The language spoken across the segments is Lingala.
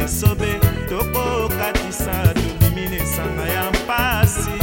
esobe tokokatisa tobimina esanga ya mpasi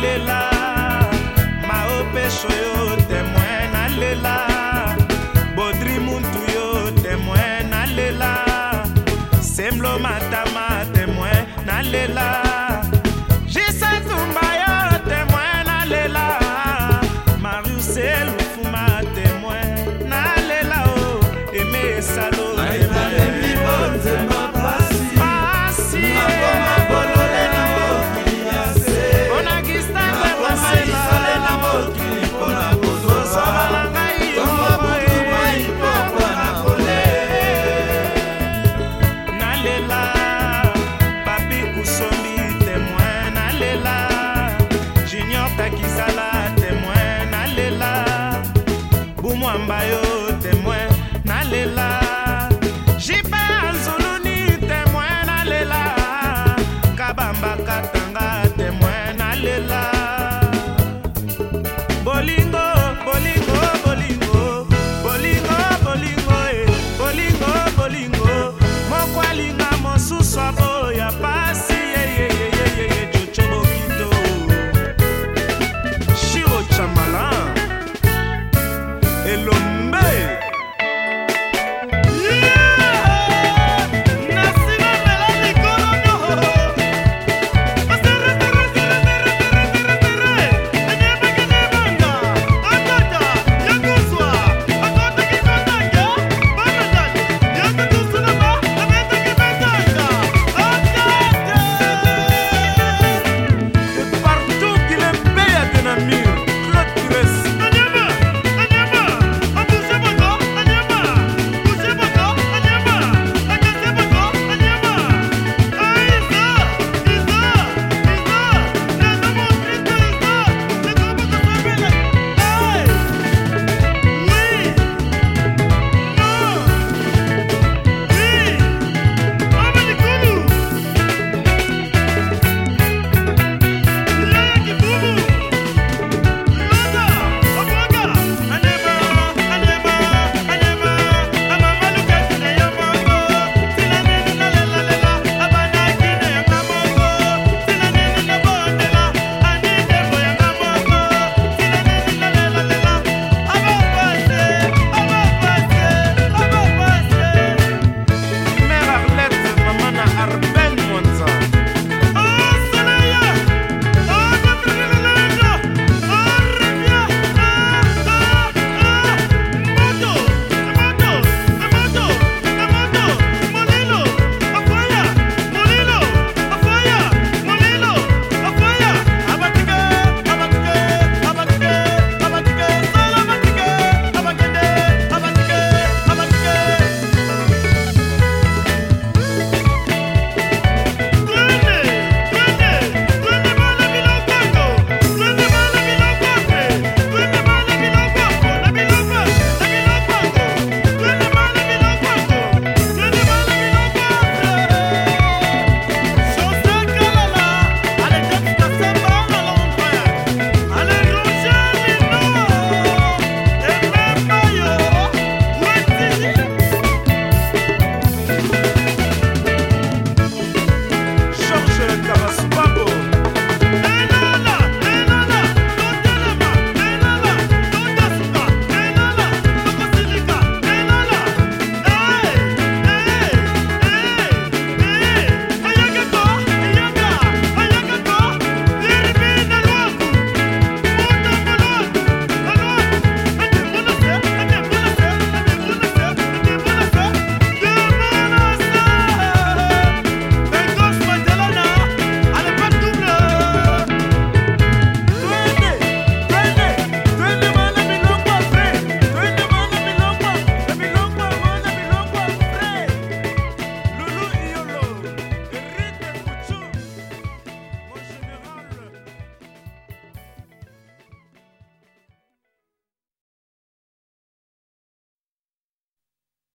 nalela maopeso yo temoin nalela bodri muntu yo temoin nalela semlo matama temoin nalela sala témoin nalela bumwamba yo témoin nalela jipe azuluni témoin nalela kabamba katanga témoin nalela bolingo